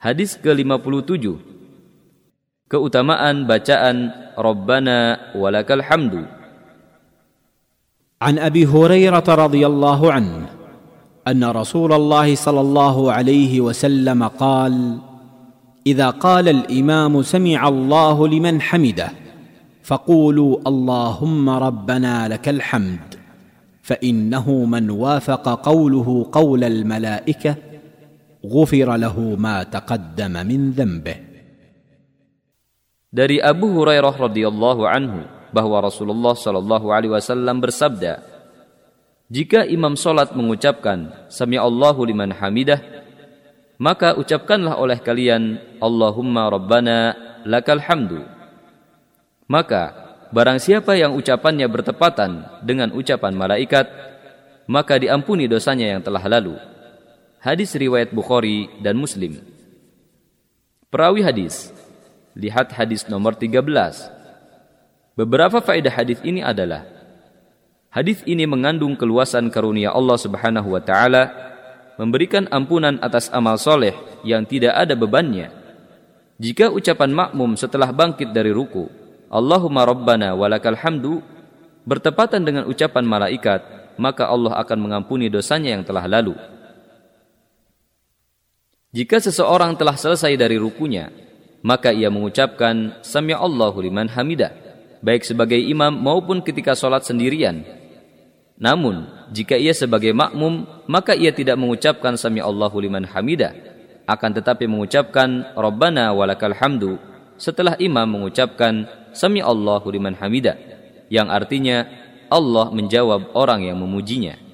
Hadis ke-57. Keutamaan bacaan Rabbana walakal hamdu. عن ابي هريره رضي الله عنه ان رسول الله صلى الله عليه وسلم قال اذا قال الامام سمع الله لمن حمده فقولوا اللهم ربنا لك الحمد فانه من وافق قوله قول الملائكه غفر له ما تقدم من ذنبه Dari Abu Hurairah radhiyallahu anhu bahwa Rasulullah shallallahu alaihi wasallam bersabda, "Jika imam solat mengucapkan Sami Allahu liman hamidah, maka ucapkanlah oleh kalian Allahumma rabbana lakal hamdu." Maka barang siapa yang ucapannya bertepatan dengan ucapan malaikat, maka diampuni dosanya yang telah lalu. Hadis riwayat Bukhari dan Muslim. Perawi hadis Lihat hadis nomor 13. Beberapa faedah hadis ini adalah Hadis ini mengandung keluasan karunia Allah Subhanahu wa taala memberikan ampunan atas amal soleh yang tidak ada bebannya. Jika ucapan makmum setelah bangkit dari ruku, Allahumma rabbana walakal hamdu bertepatan dengan ucapan malaikat, maka Allah akan mengampuni dosanya yang telah lalu. Jika seseorang telah selesai dari rukunya, maka ia mengucapkan Sami Allahu liman hamidah, baik sebagai imam maupun ketika sholat sendirian. Namun, jika ia sebagai makmum, maka ia tidak mengucapkan Sami Allahu liman hamidah, akan tetapi mengucapkan Rabbana walakal hamdu setelah imam mengucapkan Sami Allahu liman hamidah, yang artinya Allah menjawab orang yang memujinya.